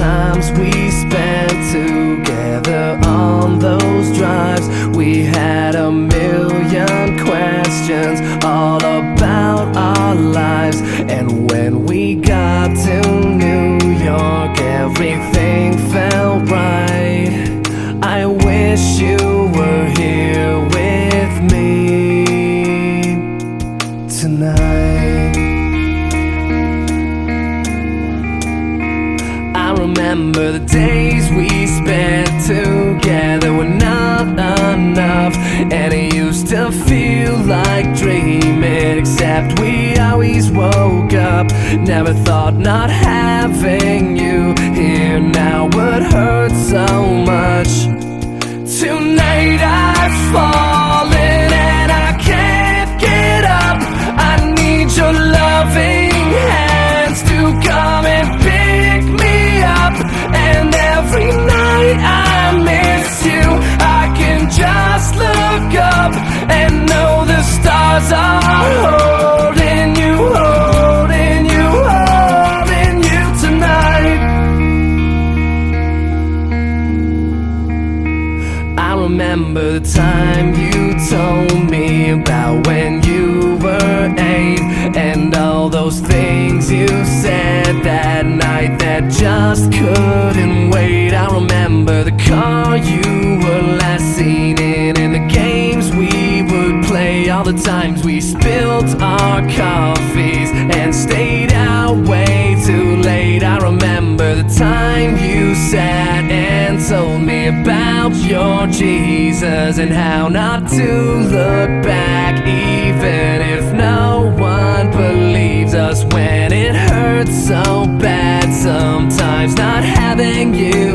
times we spent together on those drives. We had a million questions all about our lives. And when we got to New York, everything remember the days we spent together were not enough, and it used to feel like dreaming. Except we always woke up. Never thought not having you here now would hurt so much. Tonight I've fallen remember the time you told me about when you were eight and all those things you said that night that just couldn't wait. I remember the car you were last seen in and the games we would play, all the times we spilled our coffees and stayed out way too late. I remember the time you me about your Jesus and how not to look back, even if no one believes us when it hurts so bad. Sometimes not having you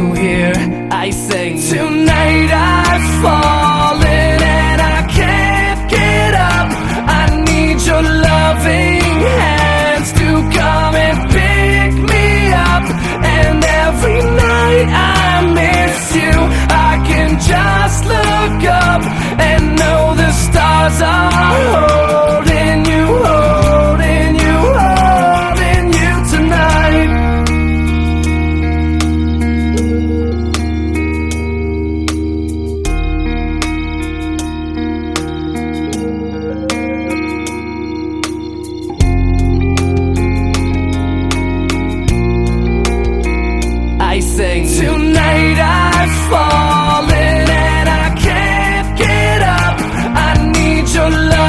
thing. Tonight I've fallen and I can't get up. I need your love.